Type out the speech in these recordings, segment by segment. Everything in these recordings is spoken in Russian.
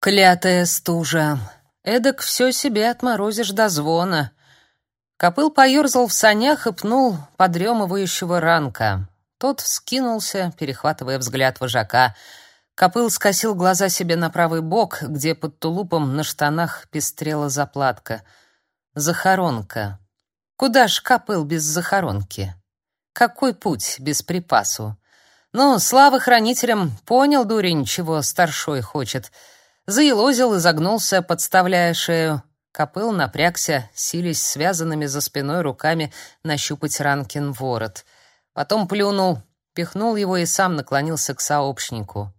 Клятая стужа. Эдак все себе отморозишь до звона. Копыл поерзал в санях и пнул подремывающего ранка. Тот вскинулся, перехватывая взгляд вожака. Копыл скосил глаза себе на правый бок, где под тулупом на штанах пестрела заплатка. Захоронка. Куда ж копыл без захоронки? Какой путь без припасу? Ну, слава хранителям, понял дурень, чего старшой хочет — Заелозил и загнулся, подставляя шею. Копыл напрягся, силясь связанными за спиной руками нащупать Ранкин ворот. Потом плюнул, пихнул его и сам наклонился к сообщнику.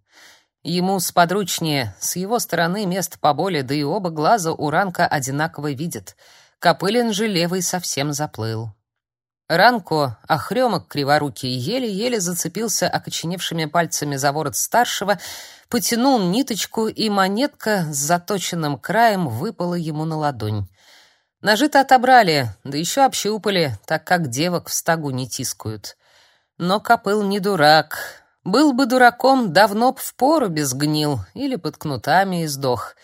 Ему сподручнее, с его стороны мест поболее, да и оба глаза у Ранка одинаково видят. Копылин же левый совсем заплыл. Ранко, охрёмок криворукий, еле-еле зацепился окоченевшими пальцами за ворот старшего, потянул ниточку, и монетка с заточенным краем выпала ему на ладонь. Ножи-то отобрали, да еще общупали, так как девок в стогу не тискают. Но копыл не дурак. Был бы дураком, давно б в порубе сгнил или под кнутами и сдох.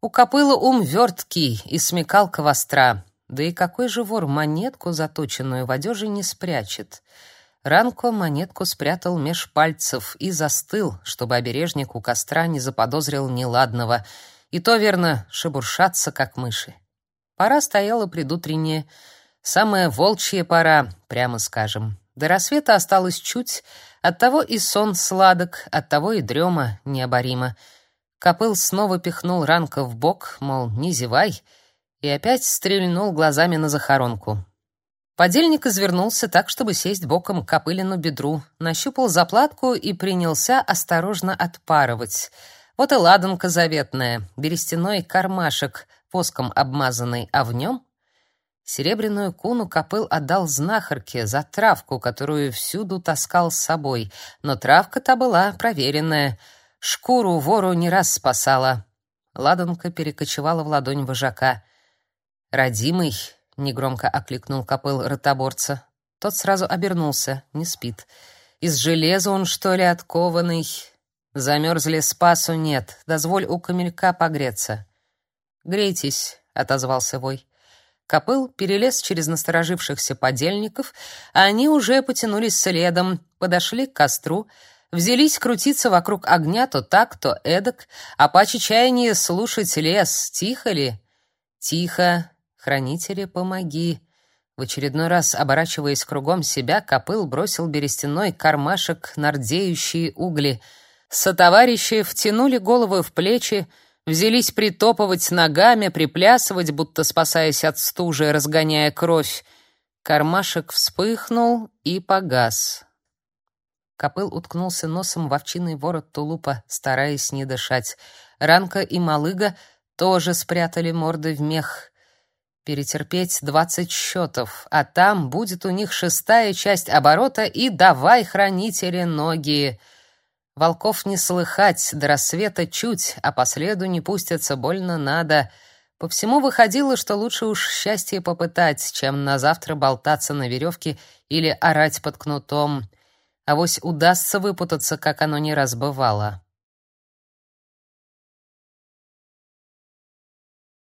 У копыла ум верткий и смекалка востра. Да и какой же вор монетку, заточенную в одежде, не спрячет? Ранко монетку спрятал меж пальцев и застыл, чтобы обережник у костра не заподозрил неладного, и то, верно, шебуршаться, как мыши. Пора стояла предутренняя, самая волчья пора, прямо скажем. До рассвета осталось чуть, оттого и сон сладок, оттого и дрема необорима. Копыл снова пихнул Ранка в бок, мол, не зевай, и опять стрельнул глазами на захоронку. Подельник извернулся так, чтобы сесть боком к Копылину бедру, нащупал заплатку и принялся осторожно отпарывать. Вот и ладанка заветная, берестяной кармашек, воском обмазанный, а в нем серебряную куну Копыл отдал знахарке за травку, которую всюду таскал с собой, но травка-то была проверенная, шкуру вору не раз спасала. Ладанка перекочевала в ладонь вожака — «Родимый!» — негромко окликнул копыл ротоборца. Тот сразу обернулся, не спит. «Из железа он, что ли, откованный? Замерзли, спасу нет. Дозволь у камелька погреться». «Грейтесь», — отозвался вой. Копыл перелез через насторожившихся подельников, а они уже потянулись следом, подошли к костру, взялись крутиться вокруг огня то так, то эдак, а по чаянию слушать лес, тихо ли? Тихо, Хранители, помоги!» В очередной раз, оборачиваясь кругом себя, Копыл бросил берестяной кармашек на рдеющие угли. Сотоварищи втянули голову в плечи, взялись притопывать ногами, приплясывать, будто спасаясь от стужи, разгоняя кровь. Кармашек вспыхнул и погас. Копыл уткнулся носом в овчинный ворот тулупа, стараясь не дышать. Ранка и Малыга тоже спрятали морды в мех перетерпеть двадцать счетов, а там будет у них шестая часть оборота и давай, хранители, ноги. Волков не слыхать, до рассвета чуть, а по следу не пустятся, больно надо. По всему выходило, что лучше уж счастье попытать, чем на завтра болтаться на веревке или орать под кнутом. Авось удастся выпутаться, как оно не раз бывало.